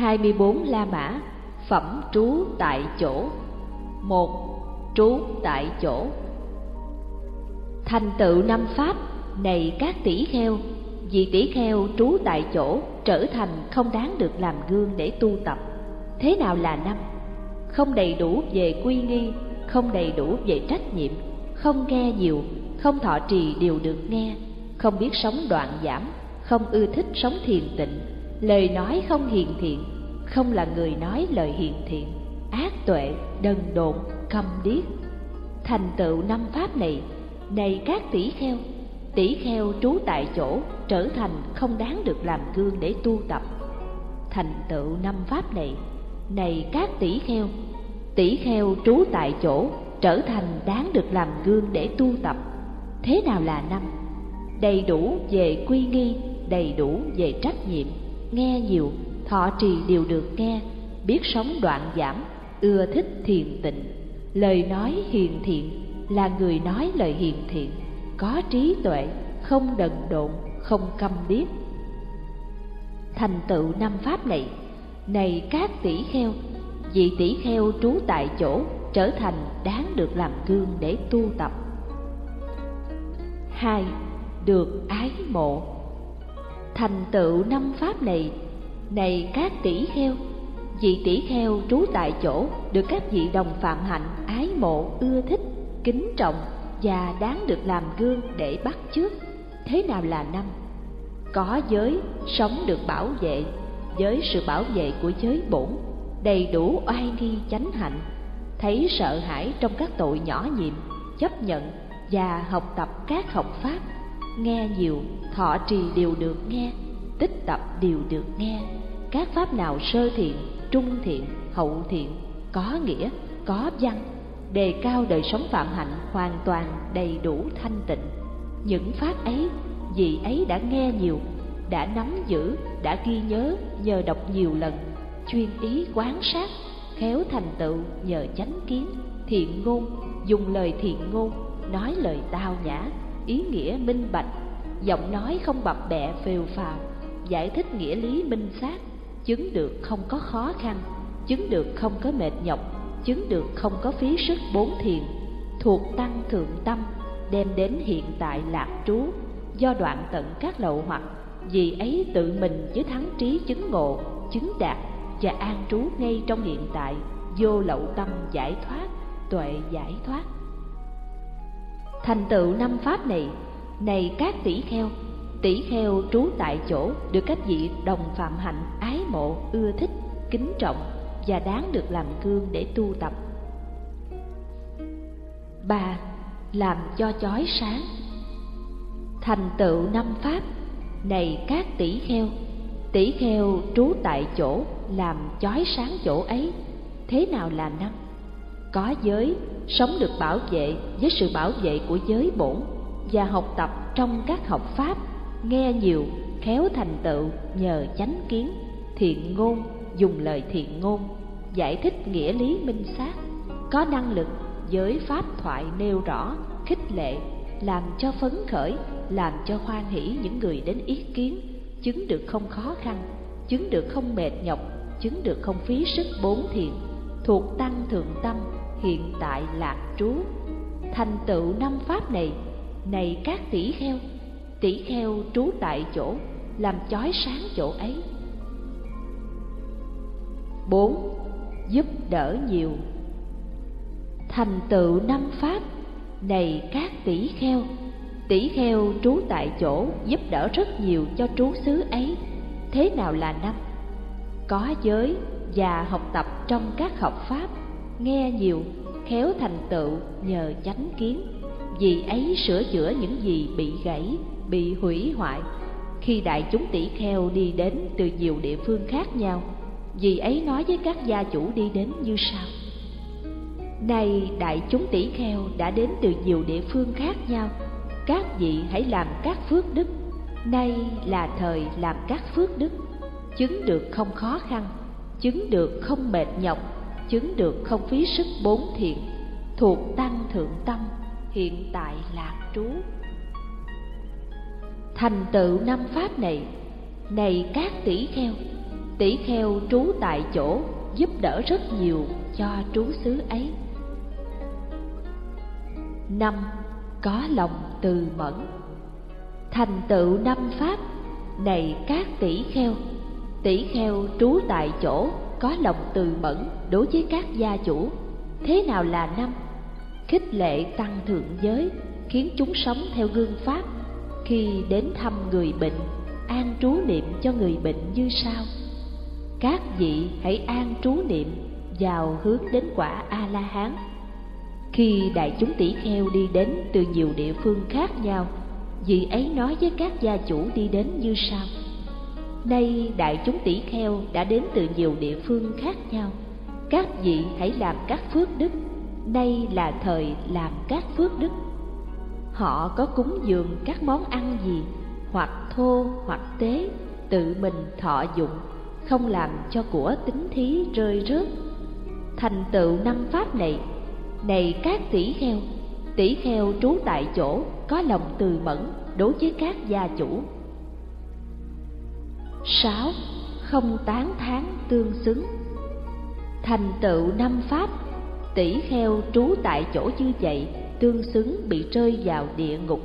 24 La Mã, Phẩm trú tại chỗ. Một, Trú tại chỗ. Thành tựu năm Pháp, Này các tỷ kheo, Vì tỷ kheo trú tại chỗ Trở thành không đáng được làm gương để tu tập. Thế nào là năm? Không đầy đủ về quy nghi, Không đầy đủ về trách nhiệm, Không nghe nhiều, Không thọ trì điều được nghe, Không biết sống đoạn giảm, Không ưa thích sống thiền tịnh. Lời nói không hiền thiện Không là người nói lời hiền thiện. Ác tuệ, đần độn, câm điếc. Thành tựu năm pháp này Này các tỷ kheo Tỷ kheo trú tại chỗ Trở thành không đáng được làm gương để tu tập. Thành tựu năm pháp này Này các tỷ kheo Tỷ kheo trú tại chỗ Trở thành đáng được làm gương để tu tập. Thế nào là năm? Đầy đủ về quy nghi Đầy đủ về trách nhiệm. Nghe nhiều, thọ trì đều được nghe Biết sống đoạn giảm Ưa thích thiền tịnh. Lời nói hiền thiện Là người nói lời hiền thiện Có trí tuệ, không đần độn, không câm điếc. Thành tựu năm pháp này Này các tỷ kheo Vị tỷ kheo trú tại chỗ Trở thành đáng được làm gương để tu tập. Hai Được ái mộ. Thành tựu năm pháp này Này các tỷ kheo, Vị tỷ kheo trú tại chỗ Được các vị đồng phạm hạnh ái mộ, ưa thích, Kính trọng và đáng được làm gương để bắt chước Thế nào là năm? Có giới sống được bảo vệ, Với sự bảo vệ của giới bổn, Đầy đủ oai nghi chánh hạnh, Thấy sợ hãi trong các tội nhỏ nhiệm Chấp nhận và học tập các học pháp Nghe nhiều, thọ trì đều được nghe Tích tập đều được nghe. Các pháp nào sơ thiện, trung thiện, hậu thiện Có nghĩa, có văn đề cao đời sống phạm hạnh hoàn toàn đầy đủ thanh tịnh. Những pháp ấy vị ấy đã nghe nhiều đã nắm giữ đã ghi nhớ nhờ đọc nhiều lần chuyên ý quán sát khéo thành tựu nhờ chánh kiến thiện ngôn dùng lời thiện ngôn nói lời tao nhã ý nghĩa minh bạch, giọng nói không bập bẹ phều phào, giải thích nghĩa lý minh xác chứng được không có khó khăn, chứng được không có mệt nhọc, chứng được không có phí sức bốn thiền, thuộc tăng thượng tâm, đem đến hiện tại lạc trú, do đoạn tận các lậu hoặc, vì ấy tự mình với thắng trí chứng ngộ, chứng đạt, và an trú ngay trong hiện tại, vô lậu tâm giải thoát, tuệ giải thoát thành tựu năm pháp này này các tỷ kheo tỷ kheo trú tại chỗ được các vị đồng phạm hạnh ái mộ, ưa thích, kính trọng và đáng được làm gương để tu tập. ba, Làm cho chói sáng Thành tựu năm pháp, Này các tỷ kheo Tỷ kheo trú tại chỗ Làm chói sáng chỗ ấy, Thế nào là năm? Có giới, Sống được bảo vệ Với sự bảo vệ của giới bổn Và học tập trong các học pháp, Nghe nhiều, Khéo thành tựu nhờ chánh kiến, Thiện ngôn, dùng lời thiện ngôn, giải thích nghĩa lý minh xác, có năng lực giới pháp thoại nêu rõ, khích lệ, làm cho phấn khởi, làm cho hoan hỷ những người đến ý kiến, chứng được không khó khăn, chứng được không mệt nhọc, chứng được không phí sức bốn thiền, thuộc tăng thượng tâm hiện tại lạc trú. Thành tựu năm pháp này này các tỷ kheo tỷ kheo trú tại chỗ, làm chói sáng chỗ ấy. Bốn, Giúp đỡ nhiều. Thành tựu năm pháp, Này các tỷ kheo Tỷ kheo trú tại chỗ giúp đỡ rất nhiều cho trú xứ ấy. Thế nào là năm? Có giới và học tập trong các học pháp. Nghe nhiều, khéo thành tựu nhờ chánh kiến. Vì ấy sửa chữa những gì bị gãy, bị hủy hoại. Khi đại chúng tỷ kheo đi đến từ nhiều địa phương khác nhau vì ấy nói với các gia chủ đi đến như sau. Nay đại chúng tỷ kheo đã đến từ nhiều địa phương khác nhau Các vị hãy làm các phước đức. Nay là thời làm các phước đức. Chứng được không khó khăn Chứng được không mệt nhọc Chứng được không phí sức bốn thiện, Thuộc tăng thượng tâm, Hiện tại lạc trú. Thành tựu năm pháp này Này các tỷ kheo tỷ kheo trú tại chỗ giúp đỡ rất nhiều cho trú xứ ấy. Năm, có lòng từ mẫn. Thành tựu năm pháp, này các tỷ kheo tỷ kheo trú tại chỗ có lòng từ mẫn đối với các gia chủ. Thế nào là năm? Khích lệ tăng thượng giới, khiến chúng sống theo gương pháp. Khi đến thăm người bệnh, an trú niệm cho người bệnh như sau. Các vị hãy an trú niệm, vào hướng đến quả a la hán khi đại chúng tỷ kheo đi đến từ nhiều địa phương khác nhau, vị ấy nói với các gia chủ đi đến như sau nay đại chúng tỷ kheo đã đến từ nhiều địa phương khác nhau. Các vị hãy làm các phước đức. Nay là thời làm các phước đức. Họ có cúng dường các món ăn gì, hoặc thô, hoặc tế, tự mình thọ dụng, không làm cho của tính thí rơi rớt. Thành tựu năm pháp này này các tỷ kheo tỷ kheo trú tại chỗ, có lòng từ mẫn đối với các gia chủ sáu, không tán thán tương xứng. Thành tựu năm pháp, tỷ kheo trú tại chỗ như vậy, tương xứng bị rơi vào địa ngục.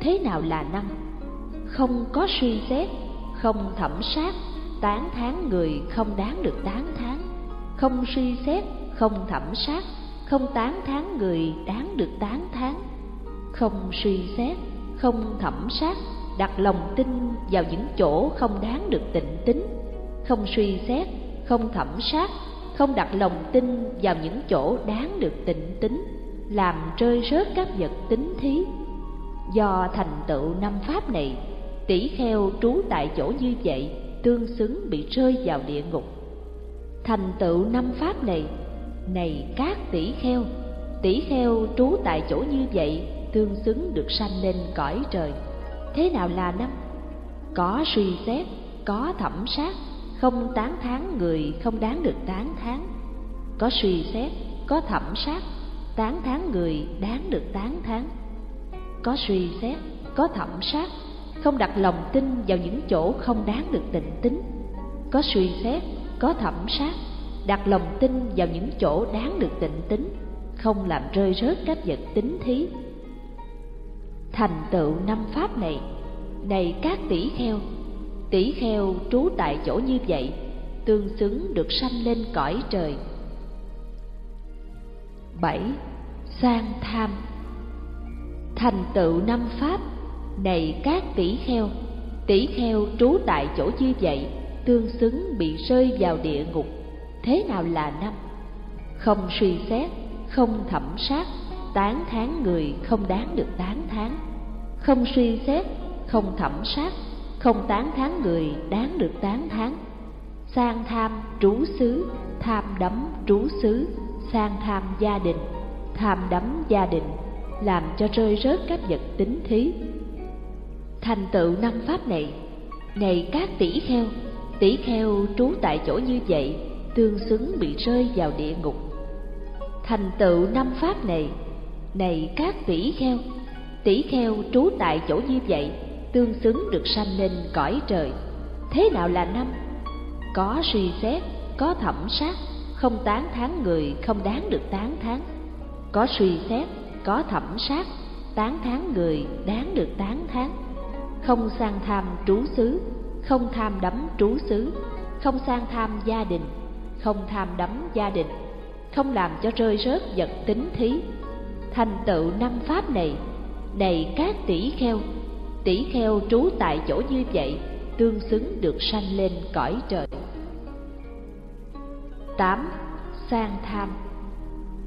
Thế nào là năm không có suy xét, không thẩm sát, tán thán người không đáng được tán thán. Không suy xét, không thẩm sát, không tán thán người đáng được tán thán. Không suy xét, không thẩm sát đặt lòng tin vào những chỗ không đáng được tịnh tính, không suy xét, không thẩm sát, không đặt lòng tin vào những chỗ đáng được tịnh tính, làm rơi rớt các vật tính thí. Do thành tựu năm pháp này, tỷ kheo trú tại chỗ như vậy tương xứng bị rơi vào địa ngục. Thành tựu năm pháp này này các tỷ kheo tỷ kheo trú tại chỗ như vậy tương xứng được sanh lên cõi trời thế nào là năm? Có suy xét, có thẩm sát, không tán thán người, không đáng được tán thán. Có suy xét, có thẩm sát, tán thán người, đáng được tán thán. Có suy xét, có thẩm sát, không đặt lòng tin vào những chỗ không đáng được tịnh tính. Có suy xét, có thẩm sát, đặt lòng tin vào những chỗ đáng được tịnh tính, không làm rơi rớt các vật tính thí thành tựu năm pháp này. Này các tỷ kheo tỷ kheo trú tại chỗ như vậy, tương xứng được sanh lên cõi trời. Bảy, sang tham. Thành tựu năm pháp, này các tỷ kheo tỷ kheo trú tại chỗ như vậy, tương xứng bị rơi vào địa ngục, thế nào là năm? Không suy xét, không thẩm sát tán thán người không đáng được tán thán. Không suy xét, không thẩm sát, không tán thán người đáng được tán thán. Sang tham trú xứ, tham đắm trú xứ. Sang tham gia đình, tham đắm gia đình, làm cho rơi rớt các vật tính thí. Thành tựu năm pháp này này các tỷ kheo tỷ kheo trú tại chỗ như vậy, tương xứng bị rơi vào địa ngục. Thành tựu năm pháp này này các tỷ kheo. Tỷ kheo trú tại chỗ như vậy, tương xứng được sanh lên cõi trời. Thế nào là năm? Có suy xét, có thẩm sát, không tán thán người không đáng được tán thán. Có suy xét, có thẩm sát, tán thán người đáng được tán thán. Không sang tham trú xứ, không tham đắm trú xứ. Không sang tham gia đình, không tham đắm gia đình. Không làm cho rơi rớt vật tính thí thành tựu năm pháp này này các tỷ kheo. Tỷ kheo trú tại chỗ như vậy, tương xứng được sanh lên cõi trời. Tám, sang tham.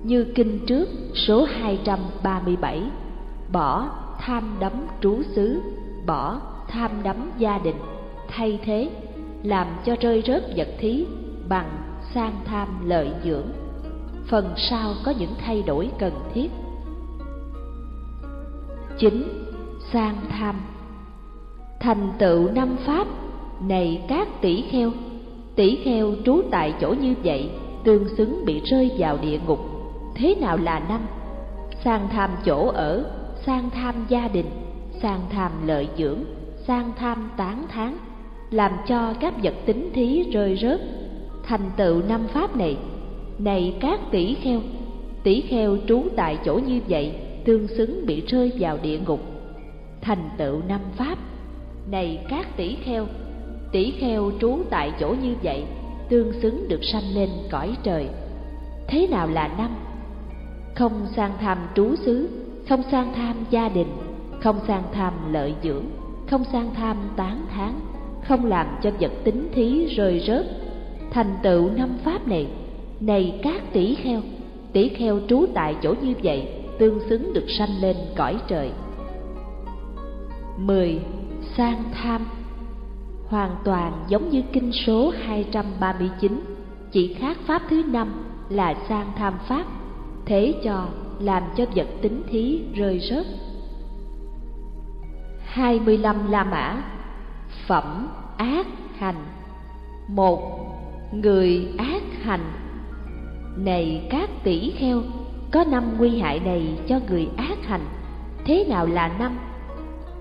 Như kinh trước, số 237 bỏ tham đắm trú xứ, bỏ tham đắm gia đình. Thay thế, làm cho rơi rớt vật thí bằng sang tham lợi dưỡng. Phần sau có những thay đổi cần thiết. 9. sang tham. Thành tựu năm pháp này các tỷ kheo tỷ kheo trú tại chỗ như vậy tương xứng bị rơi vào địa ngục. Thế nào là năm? Sang tham chỗ ở sang tham gia đình sang tham lợi dưỡng sang tham tán tháng, làm cho các vật tính thí rơi rớt. Thành tựu năm pháp này này các tỷ kheo tỷ kheo trú tại chỗ như vậy tương xứng bị rơi vào địa ngục. Thành tựu năm pháp. Này các tỷ kheo tỷ kheo trú tại chỗ như vậy, tương xứng được sanh lên cõi trời. Thế nào là năm? Không sang tham trú xứ, không sang tham gia đình, không sang tham lợi dưỡng, không sang tham tán thán, không làm cho vật tính thí rơi rớt. Thành tựu năm pháp này. Này các tỷ kheo tỷ kheo trú tại chỗ như vậy tương xứng được sanh lên cõi trời. 10. Sang tham. Hoàn toàn giống như kinh số 239 Chỉ khác pháp thứ năm là sang tham pháp, Thế cho làm cho vật tính thí rơi rớt. 25 La Mã, Phẩm ác hành. Một, Người ác hành. Này các tỷ kheo có năm nguy hại này cho người ác hành Thế nào là năm?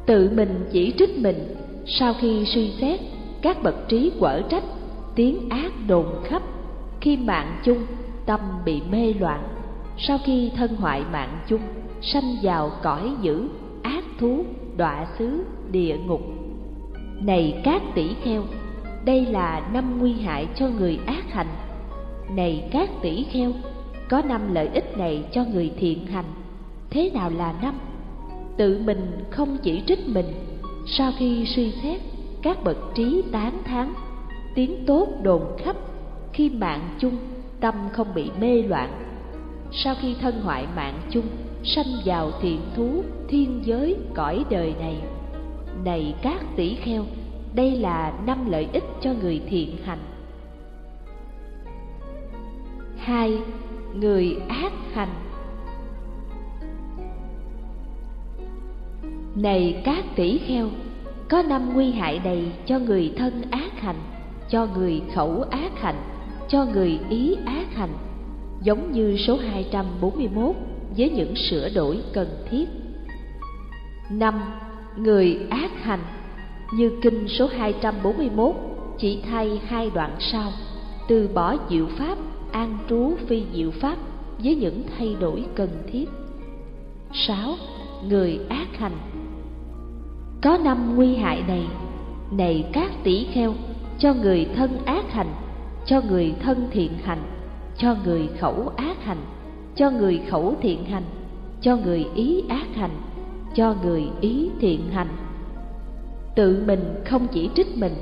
Tự mình chỉ trích mình Sau khi suy xét Các bậc trí quở trách Tiếng ác đồn khắp. Khi mạng chung Tâm bị mê loạn. Sau khi thân hoại mạng chung Sanh vào cõi dữ Ác thú, đọa xứ, địa ngục. Này các tỷ kheo đây là năm nguy hại cho người ác hành. Này các tỷ kheo có năm lợi ích này cho người thiện hành. Thế nào là năm? Tự mình không chỉ trích mình, sau khi suy xét, các bậc trí tán thán, tiếng tốt đồn khắp, khi mạng chung, tâm không bị mê loạn. Sau khi thân hoại mạng chung, sanh vào thiện thú, thiên giới, cõi đời này. Này các tỷ kheo, đây là năm lợi ích cho người thiện hành. hai Người ác hành Này các tỷ kheo, có năm nguy hại này cho người thân ác hành, cho người khẩu ác hành, cho người ý ác hành, giống như số 241 với những sửa đổi cần thiết. năm Người ác hành như kinh số 241 chỉ thay hai đoạn sau, từ bỏ diệu pháp, an trú phi diệu pháp với những thay đổi cần thiết. 6. Người ác hành Có năm nguy hại này, này các tỷ kheo, cho người thân ác hành, cho người thân thiện hành, cho người khẩu ác hành, cho người khẩu thiện hành, cho người ý ác hành, cho người ý thiện hành tự mình không chỉ trích mình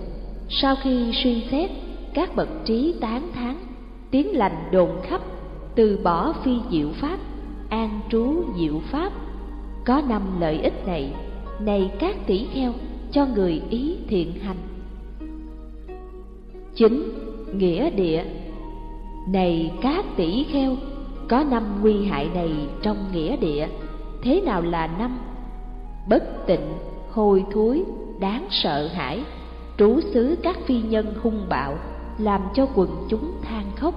sau khi suy xét các bậc trí tán thán, tiếng lành đồn khắp, từ bỏ phi diệu pháp, an trú diệu pháp. Có năm lợi ích này này các tỷ kheo, cho người ý thiện hành. Chín nghĩa địa. Này các tỷ kheo, có năm nguy hại này trong nghĩa địa, thế nào là năm? Bất tịnh, hôi thối, đáng sợ hãi, trú xứ các phi nhân hung bạo làm cho quần chúng than khóc.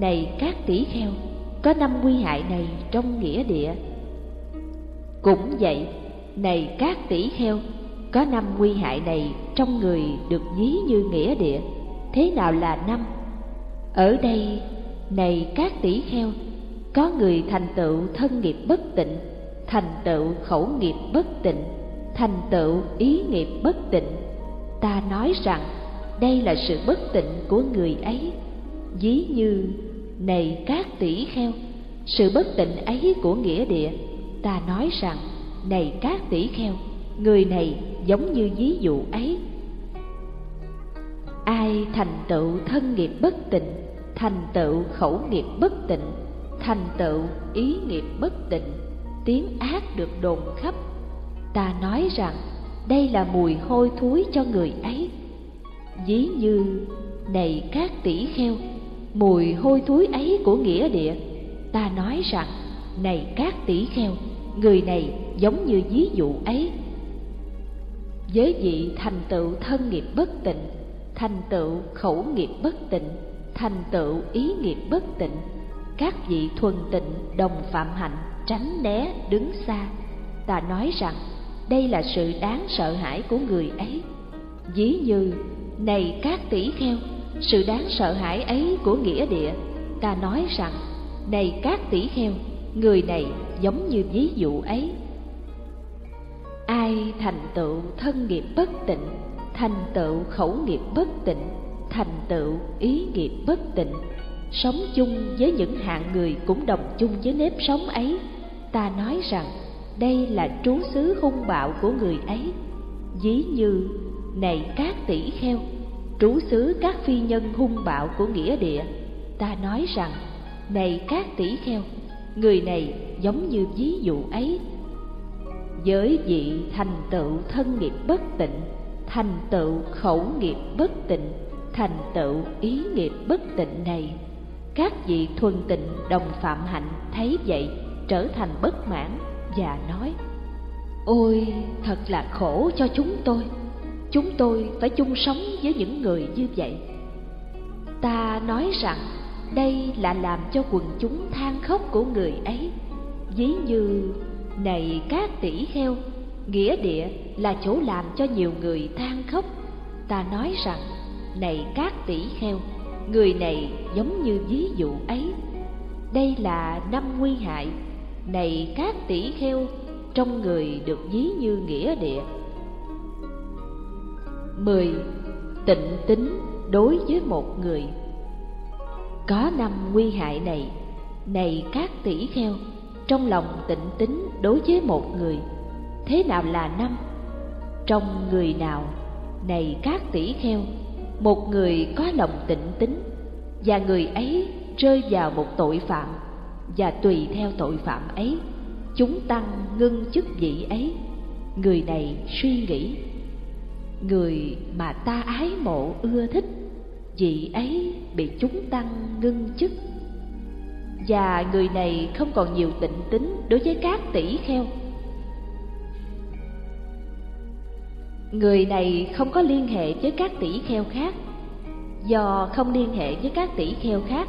Này các tỷ kheo, có năm nguy hại này trong nghĩa địa. Cũng vậy, này các tỷ kheo, có năm nguy hại này trong người được ví như nghĩa địa. Thế nào là năm? Ở đây, này các tỷ kheo, có người thành tựu thân nghiệp bất tịnh, thành tựu khẩu nghiệp bất tịnh, thành tựu ý nghiệp bất tịnh. Ta nói rằng đây là sự bất tịnh của người ấy. Ví như, này các tỷ kheo, sự bất tịnh ấy của nghĩa địa, ta nói rằng, này các tỷ kheo, người này giống như ví dụ ấy. Ai thành tựu thân nghiệp bất tịnh, thành tựu khẩu nghiệp bất tịnh, thành tựu ý nghiệp bất tịnh, tiếng ác được đồn khắp. Ta nói rằng, đây là mùi hôi thối cho người ấy ví như này các tỷ kheo, mùi hôi thối ấy của nghĩa địa. Ta nói rằng, này các tỷ kheo, người này giống như ví dụ ấy. Với vị thành tựu thân nghiệp bất tịnh, thành tựu khẩu nghiệp bất tịnh, thành tựu ý nghiệp bất tịnh. Các vị thuần tịnh đồng phạm hạnh, tránh né đứng xa. Ta nói rằng, đây là sự đáng sợ hãi của người ấy. Ví như này các tỷ kheo, sự đáng sợ hãi ấy của nghĩa địa, ta nói rằng, này các tỷ kheo, người này giống như ví dụ ấy. Ai thành tựu thân nghiệp bất tịnh, thành tựu khẩu nghiệp bất tịnh, thành tựu ý nghiệp bất tịnh, sống chung với những hạng người cũng đồng chung với nếp sống ấy, ta nói rằng đây là trú xứ hung bạo của người ấy, ví như này các tỷ kheo, trú xứ các phi nhân hung bạo của nghĩa địa, ta nói rằng, này các tỷ kheo, người này giống như ví dụ ấy. Giới vị thành tựu thân nghiệp bất tịnh, thành tựu khẩu nghiệp bất tịnh, thành tựu ý nghiệp bất tịnh này. Các vị thuần tịnh đồng phạm hạnh thấy vậy, trở thành bất mãn và nói, ôi, thật là khổ cho chúng tôi chúng tôi phải chung sống với những người như vậy. Ta nói rằng đây là làm cho quần chúng than khóc của người ấy. Ví như này các tỷ heo, nghĩa địa là chỗ làm cho nhiều người than khóc. Ta nói rằng này các tỷ heo, người này giống như ví dụ ấy. Đây là năm nguy hại. Này các tỷ heo, trong người được ví như nghĩa địa mười Tịnh tính đối với một người Có năm nguy hại này Này các tỷ kheo, Trong lòng tịnh tính đối với một người, Thế nào là năm? Trong người nào, Này các tỷ kheo, Một người có lòng tịnh tính Và người ấy rơi vào một tội phạm Và tùy theo tội phạm ấy, Chúng tăng ngưng chức vị ấy, Người này suy nghĩ người mà ta ái mộ ưa thích, vị ấy bị chúng tăng ngưng chức. Và người này không còn nhiều tịnh tính đối với các tỷ kheo. Người này không có liên hệ với các tỷ kheo khác. Do không liên hệ với các tỷ kheo khác,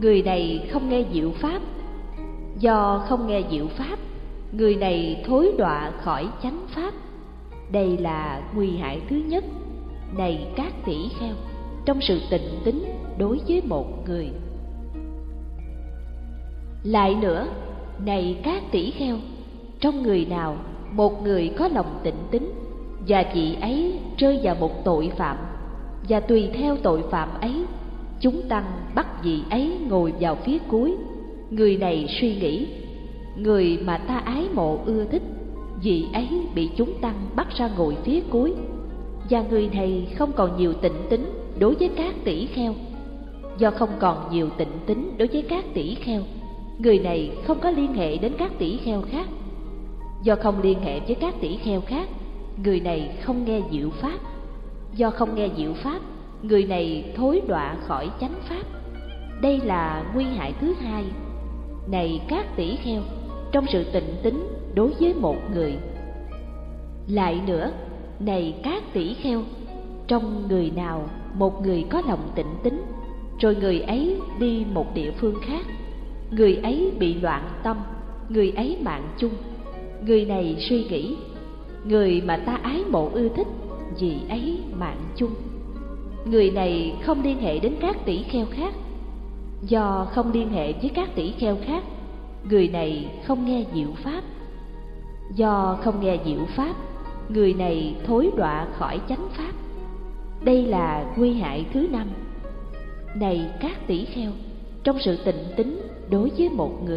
người này không nghe diệu pháp. Do không nghe diệu pháp, người này thối đọa khỏi chánh pháp đây là nguy hại thứ nhất này các tỷ kheo trong sự tịnh tính đối với một người. Lại nữa, này các tỷ kheo, trong người nào một người có lòng tịnh tính và chị ấy rơi vào một tội phạm và tùy theo tội phạm ấy, chúng tăng bắt vị ấy ngồi vào phía cuối, người này suy nghĩ, người mà ta ái mộ ưa thích vị ấy bị chúng tăng bắt ra ngồi phía cuối. Và người này không còn nhiều tịnh tính đối với các tỷ kheo. Do không còn nhiều tịnh tính đối với các tỷ kheo, người này không có liên hệ đến các tỷ kheo khác. Do không liên hệ với các tỷ kheo khác, người này không nghe diệu pháp. Do không nghe diệu pháp, người này thối đọa khỏi chánh pháp. Đây là nguy hại thứ hai. Này các tỷ kheo, trong sự tịnh tính đối với một người. Lại nữa, này các tỷ kheo, trong người nào một người có lòng tịnh tính, rồi người ấy đi một địa phương khác, người ấy bị loạn tâm, người ấy mạng chung. Người này suy nghĩ, người mà ta ái mộ ưa thích, vì ấy mạng chung. Người này không liên hệ đến các tỷ kheo khác. Do không liên hệ với các tỷ kheo khác, người này không nghe diệu pháp do không nghe diệu pháp, người này thối đọa khỏi chánh pháp. Đây là nguy hại thứ năm. Này các tỷ kheo, trong sự tịnh tính đối với một người